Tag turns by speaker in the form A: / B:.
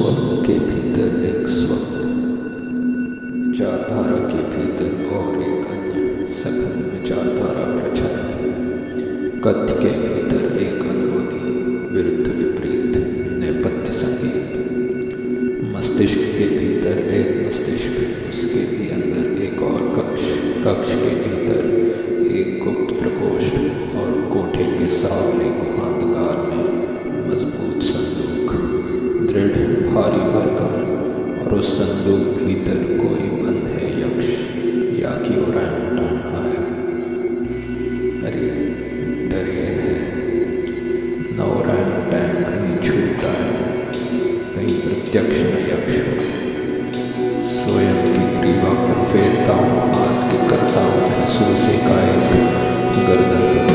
A: स्वर्ग के भीतर एक स्वर्ग। विचारधारा के भीतर और एक अन्य, सघन विचारधारा कथ्य के भीतर एक अनुरोधी, विरुद्ध विपरीत, नेपथ्य संगीत। मस्तिष्क के भीतर एक मस्तिष्क, उसके भी अंदर एक और कक्ष। कक्ष के भीतर एक गुप्त प्रकोष्ठ और कोठे के सामने गुहा। उस संदूक भीतर कोई बंद है यक्ष? या कि ओरैंगटान है। अरे डर ये है। न ओरैंगटैन कहीं छूटा है। कहीं प्रत्यक्ष न यक्ष स्वयं की ग्रीवा पर फेरता हूँ, हाथ के करता हूँ महसूस एकाएक गर्दन